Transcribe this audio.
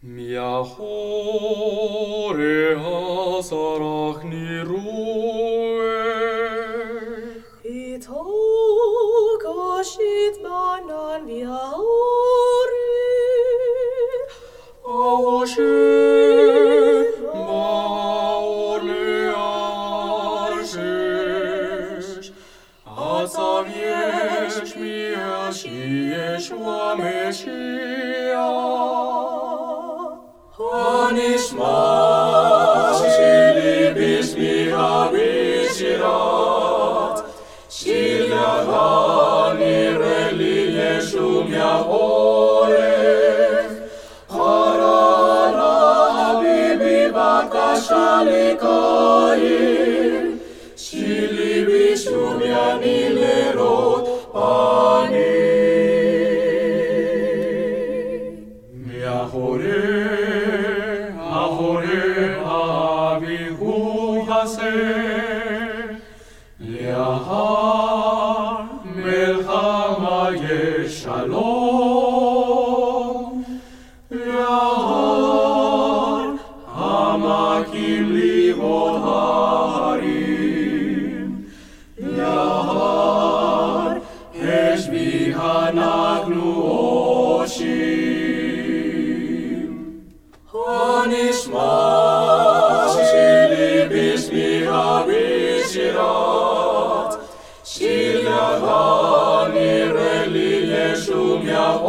Mia hore hasarachni ruhe. Et hoc ashit banan via hore. Ahoshit maor le arshish. Atzaviesh mi ashiyesh wa meshiach. Habishirat. Shil yadani reli Yeshum Yahorech. Harana habibi bakashali koyin. Shili bishum yani lerot pani. Yahore, Ahore, Avihu Haser, Yahar, Hamakim Livot Yeshum